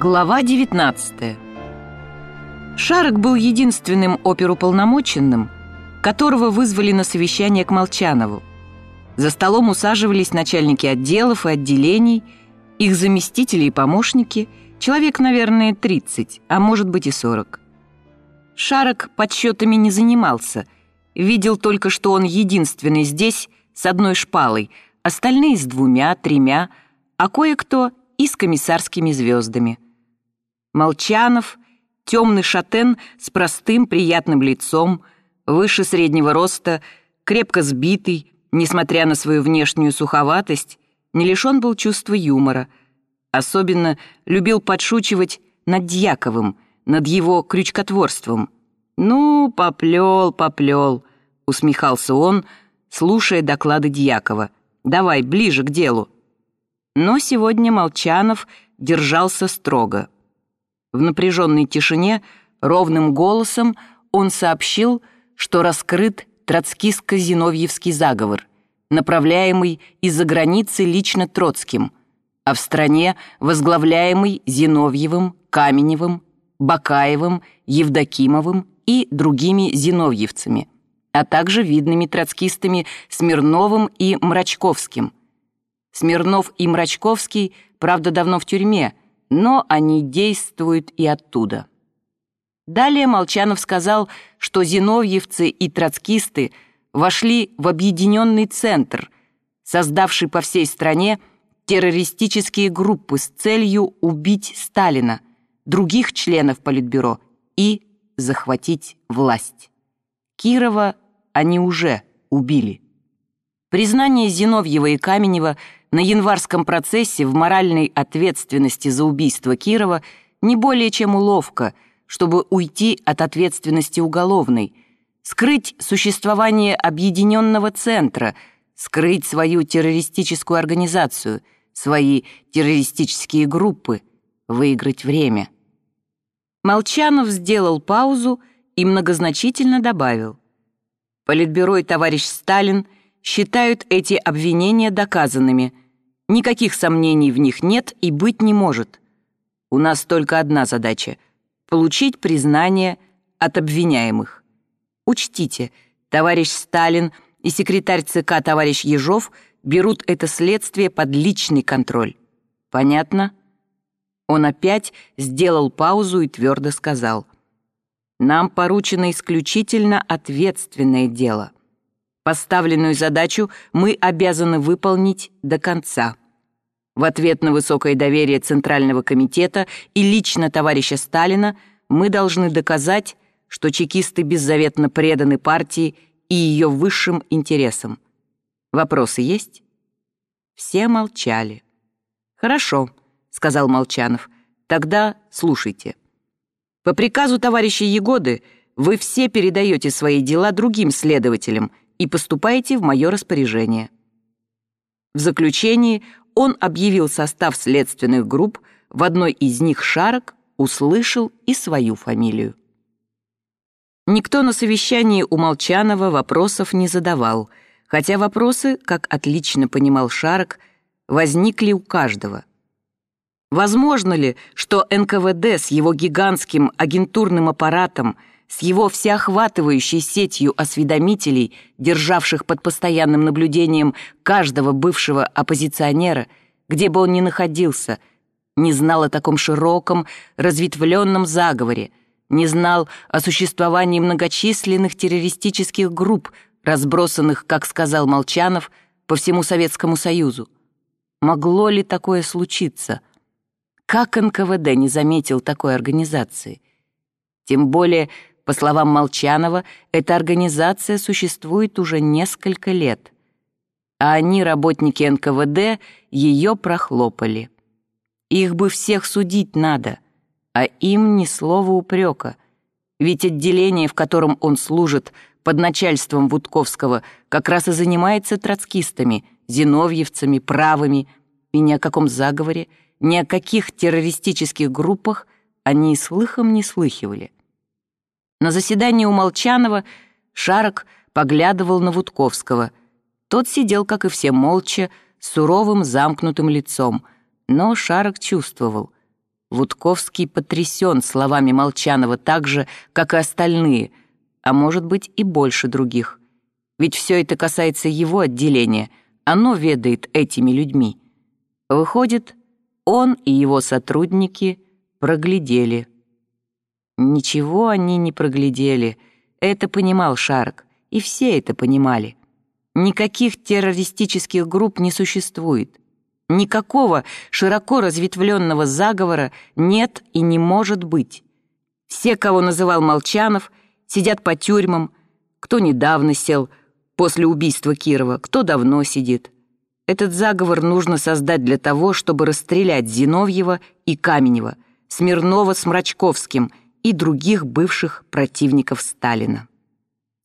Глава 19 Шарок был единственным оперуполномоченным, которого вызвали на совещание к Молчанову. За столом усаживались начальники отделов и отделений, их заместители и помощники, человек, наверное, 30, а может быть и 40. Шарок подсчетами не занимался, видел только, что он единственный здесь с одной шпалой, остальные с двумя, тремя, а кое-кто и с комиссарскими звездами. Молчанов, темный шатен с простым приятным лицом, выше среднего роста, крепко сбитый, несмотря на свою внешнюю суховатость, не лишен был чувства юмора. Особенно любил подшучивать над Дьяковым, над его крючкотворством. «Ну, поплел, поплел», — усмехался он, слушая доклады Дьякова. «Давай, ближе к делу». Но сегодня Молчанов держался строго. В напряженной тишине ровным голосом он сообщил, что раскрыт троцкистско-зиновьевский заговор, направляемый из-за границы лично Троцким, а в стране возглавляемый Зиновьевым, Каменевым, Бакаевым, Евдокимовым и другими зиновьевцами, а также видными троцкистами Смирновым и Мрачковским – Смирнов и Мрачковский, правда, давно в тюрьме, но они действуют и оттуда. Далее Молчанов сказал, что зиновьевцы и троцкисты вошли в объединенный центр, создавший по всей стране террористические группы с целью убить Сталина, других членов Политбюро и захватить власть. Кирова они уже убили. Признание Зиновьева и Каменева – на январском процессе в моральной ответственности за убийство Кирова не более чем уловка, чтобы уйти от ответственности уголовной, скрыть существование объединенного центра, скрыть свою террористическую организацию, свои террористические группы, выиграть время. Молчанов сделал паузу и многозначительно добавил. Политбюро и товарищ Сталин – считают эти обвинения доказанными. Никаких сомнений в них нет и быть не может. У нас только одна задача — получить признание от обвиняемых. Учтите, товарищ Сталин и секретарь ЦК товарищ Ежов берут это следствие под личный контроль. Понятно? Он опять сделал паузу и твердо сказал. Нам поручено исключительно ответственное дело. Поставленную задачу мы обязаны выполнить до конца. В ответ на высокое доверие Центрального комитета и лично товарища Сталина мы должны доказать, что чекисты беззаветно преданы партии и ее высшим интересам. Вопросы есть? Все молчали. «Хорошо», — сказал Молчанов. «Тогда слушайте. По приказу товарища Егоды вы все передаете свои дела другим следователям и поступайте в мое распоряжение». В заключении он объявил состав следственных групп, в одной из них Шарок услышал и свою фамилию. Никто на совещании у Молчанова вопросов не задавал, хотя вопросы, как отлично понимал Шарок, возникли у каждого. Возможно ли, что НКВД с его гигантским агентурным аппаратом – с его всеохватывающей сетью осведомителей, державших под постоянным наблюдением каждого бывшего оппозиционера, где бы он ни находился, не знал о таком широком, разветвленном заговоре, не знал о существовании многочисленных террористических групп, разбросанных, как сказал Молчанов, по всему Советскому Союзу. Могло ли такое случиться? Как НКВД не заметил такой организации? Тем более по словам Молчанова, эта организация существует уже несколько лет. А они, работники НКВД, ее прохлопали. Их бы всех судить надо, а им ни слова упрека. Ведь отделение, в котором он служит, под начальством Вудковского, как раз и занимается троцкистами, зиновьевцами, правыми, и ни о каком заговоре, ни о каких террористических группах они слыхом не слыхивали. На заседании у Молчанова Шарок поглядывал на Вудковского. Тот сидел, как и все, молча, с суровым замкнутым лицом. Но Шарок чувствовал. Вудковский потрясен словами Молчанова так же, как и остальные, а может быть и больше других. Ведь все это касается его отделения, оно ведает этими людьми. Выходит, он и его сотрудники проглядели. Ничего они не проглядели, это понимал Шарк, и все это понимали. Никаких террористических групп не существует. Никакого широко разветвленного заговора нет и не может быть. Все, кого называл Молчанов, сидят по тюрьмам, кто недавно сел после убийства Кирова, кто давно сидит. Этот заговор нужно создать для того, чтобы расстрелять Зиновьева и Каменева, Смирнова с Мрачковским и других бывших противников Сталина.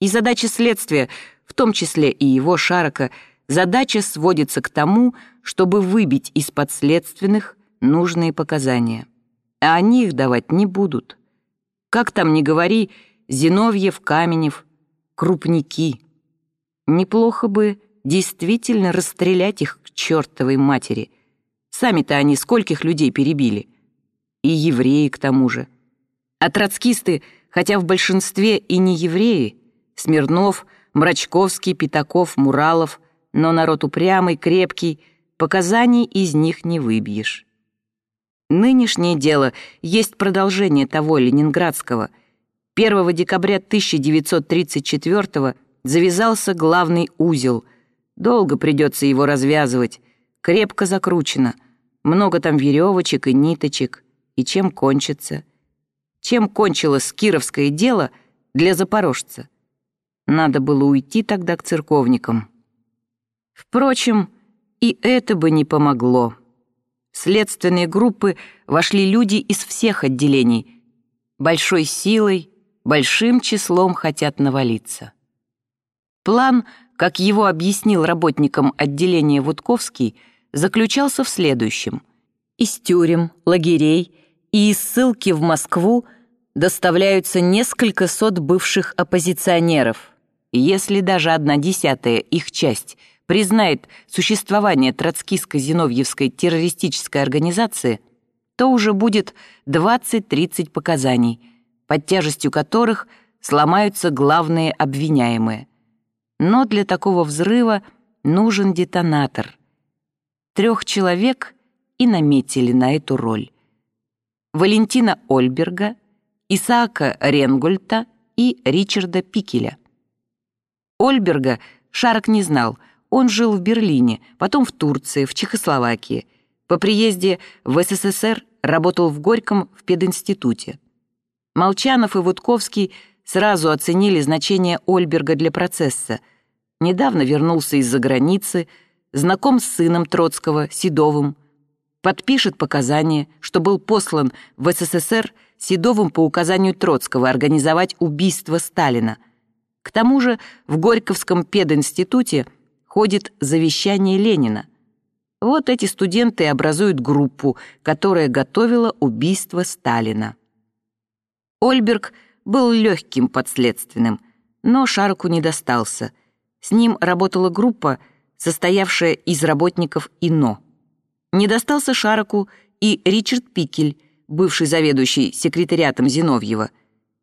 И задача следствия, в том числе и его Шарока, задача сводится к тому, чтобы выбить из подследственных нужные показания. А они их давать не будут. Как там ни говори, Зиновьев, Каменев, крупники. Неплохо бы действительно расстрелять их к чертовой матери. Сами-то они скольких людей перебили. И евреи к тому же. А троцкисты, хотя в большинстве и не евреи, Смирнов, Мрачковский, Пятаков, Муралов, но народ упрямый, крепкий — Показаний из них не выбьешь. Нынешнее дело есть продолжение того ленинградского. 1 декабря 1934 завязался главный узел. Долго придется его развязывать. Крепко закручено. Много там веревочек и ниточек. И чем кончится? Чем кончилось кировское дело для запорожца? Надо было уйти тогда к церковникам. Впрочем, и это бы не помогло. В следственные группы вошли люди из всех отделений. Большой силой, большим числом хотят навалиться. План, как его объяснил работникам отделения Вудковский, заключался в следующем. Из тюрем, лагерей и из ссылки в Москву доставляются несколько сот бывших оппозиционеров. Если даже одна десятая их часть – признает существование троцкистско-зиновьевской террористической организации, то уже будет 20-30 показаний, под тяжестью которых сломаются главные обвиняемые. Но для такого взрыва нужен детонатор. Трех человек и наметили на эту роль. Валентина Ольберга, Исаака Ренгольта и Ричарда Пикеля. Ольберга Шарок не знал — он жил в Берлине, потом в Турции, в Чехословакии. По приезде в СССР работал в Горьком в пединституте. Молчанов и Вудковский сразу оценили значение Ольберга для процесса. Недавно вернулся из-за границы, знаком с сыном Троцкого, Седовым. Подпишет показания, что был послан в СССР Седовым по указанию Троцкого организовать убийство Сталина. К тому же в Горьковском пединституте – ходит завещание Ленина. Вот эти студенты образуют группу, которая готовила убийство Сталина. Ольберг был легким подследственным, но Шарку не достался. С ним работала группа, состоявшая из работников ИНО. Не достался Шараку и Ричард Пикель, бывший заведующий секретариатом Зиновьева.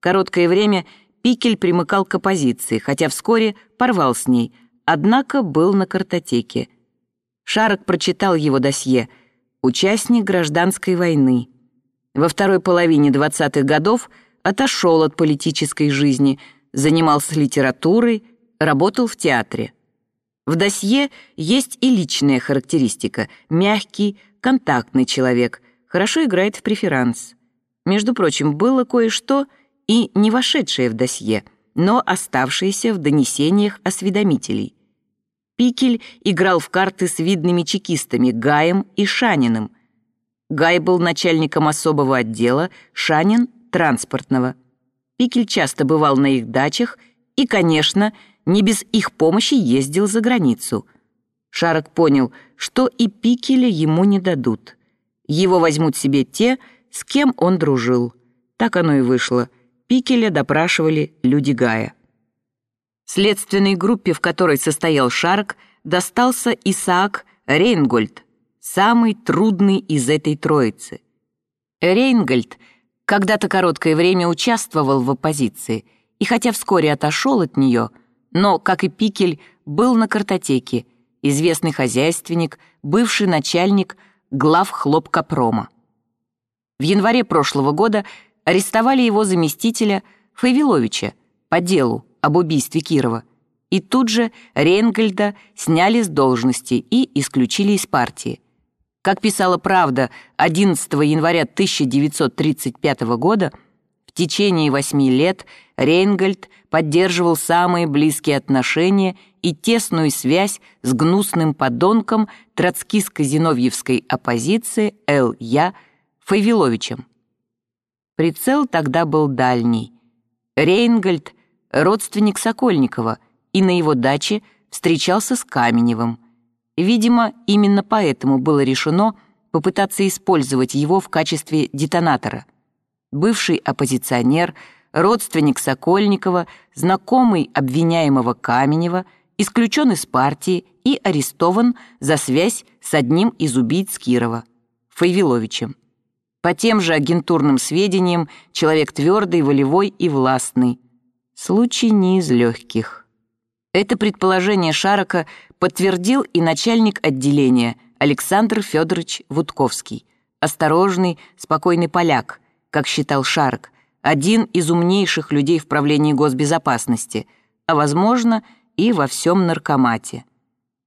Короткое время Пикель примыкал к оппозиции, хотя вскоре порвал с ней – однако был на картотеке. Шарок прочитал его досье «Участник гражданской войны». Во второй половине 20-х годов отошел от политической жизни, занимался литературой, работал в театре. В досье есть и личная характеристика. Мягкий, контактный человек, хорошо играет в преферанс. Между прочим, было кое-что и не вошедшее в досье, но оставшееся в донесениях осведомителей. Пикель играл в карты с видными чекистами Гаем и Шаниным. Гай был начальником особого отдела, Шанин — транспортного. Пикель часто бывал на их дачах и, конечно, не без их помощи ездил за границу. Шарок понял, что и Пикеля ему не дадут. Его возьмут себе те, с кем он дружил. Так оно и вышло. Пикеля допрашивали люди Гая. Следственной группе, в которой состоял Шарк, достался Исаак Рейнгольд, самый трудный из этой троицы. Рейнгольд когда-то короткое время участвовал в оппозиции, и хотя вскоре отошел от нее, но, как и Пикель, был на картотеке, известный хозяйственник, бывший начальник глав хлопкопрома. В январе прошлого года арестовали его заместителя Фавиловича по делу об убийстве Кирова, и тут же Рейнгольда сняли с должности и исключили из партии. Как писала «Правда» 11 января 1935 года, течение восьми лет Рейнгольд поддерживал самые близкие отношения и тесную связь с гнусным подонком троцкистско-зиновьевской оппозиции Л. Я. Фавиловичем. Прицел тогда был дальний. Рейнгольд — родственник Сокольникова, и на его даче встречался с Каменевым. Видимо, именно поэтому было решено попытаться использовать его в качестве детонатора. Бывший оппозиционер, родственник Сокольникова, знакомый обвиняемого Каменева, исключен из партии и арестован за связь с одним из убийц Кирова, Файвиловичем. По тем же агентурным сведениям, человек твердый, волевой и властный. Случай не из легких. Это предположение Шарока подтвердил и начальник отделения Александр Федорович Вудковский. Осторожный, спокойный поляк, как считал Шарок, один из умнейших людей в правлении госбезопасности, а, возможно, и во всем наркомате.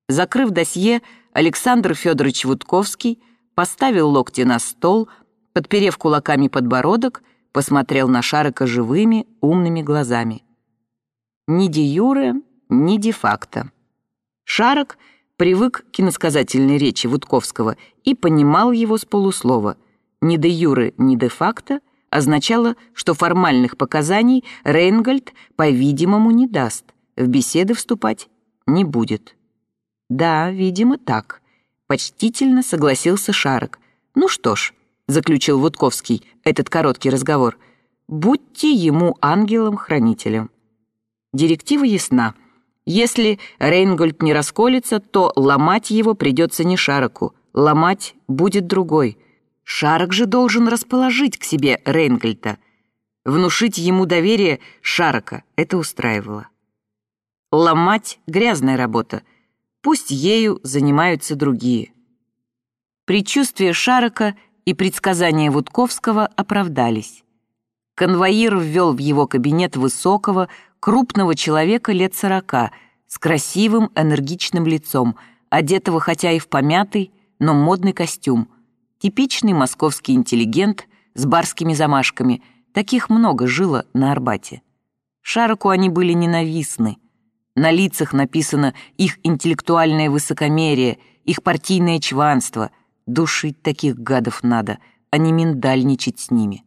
Закрыв досье, Александр Федорович Вудковский поставил локти на стол, подперев кулаками подбородок, посмотрел на Шарока живыми, умными глазами. Ни де юре, ни де факто. Шарок привык к иносказательной речи Вудковского и понимал его с полуслова. Ни де юре, ни де факто означало, что формальных показаний Рейнгольд, по-видимому, не даст, в беседы вступать не будет. Да, видимо, так. Почтительно согласился Шарок. Ну что ж, заключил Вудковский этот короткий разговор, будьте ему ангелом-хранителем. Директива ясна. Если Рейнгольд не расколется, то ломать его придется не Шароку, ломать будет другой. Шарок же должен расположить к себе Рейнгольда. Внушить ему доверие Шарока это устраивало. Ломать — грязная работа. Пусть ею занимаются другие. Предчувствие Шарока и предсказания Вудковского оправдались. Конвоир ввел в его кабинет высокого, крупного человека лет сорока, с красивым, энергичным лицом, одетого хотя и в помятый, но модный костюм. Типичный московский интеллигент с барскими замашками, таких много жило на Арбате. Шароку они были ненавистны. На лицах написано их интеллектуальное высокомерие, их партийное чванство. Душить таких гадов надо, а не миндальничать с ними.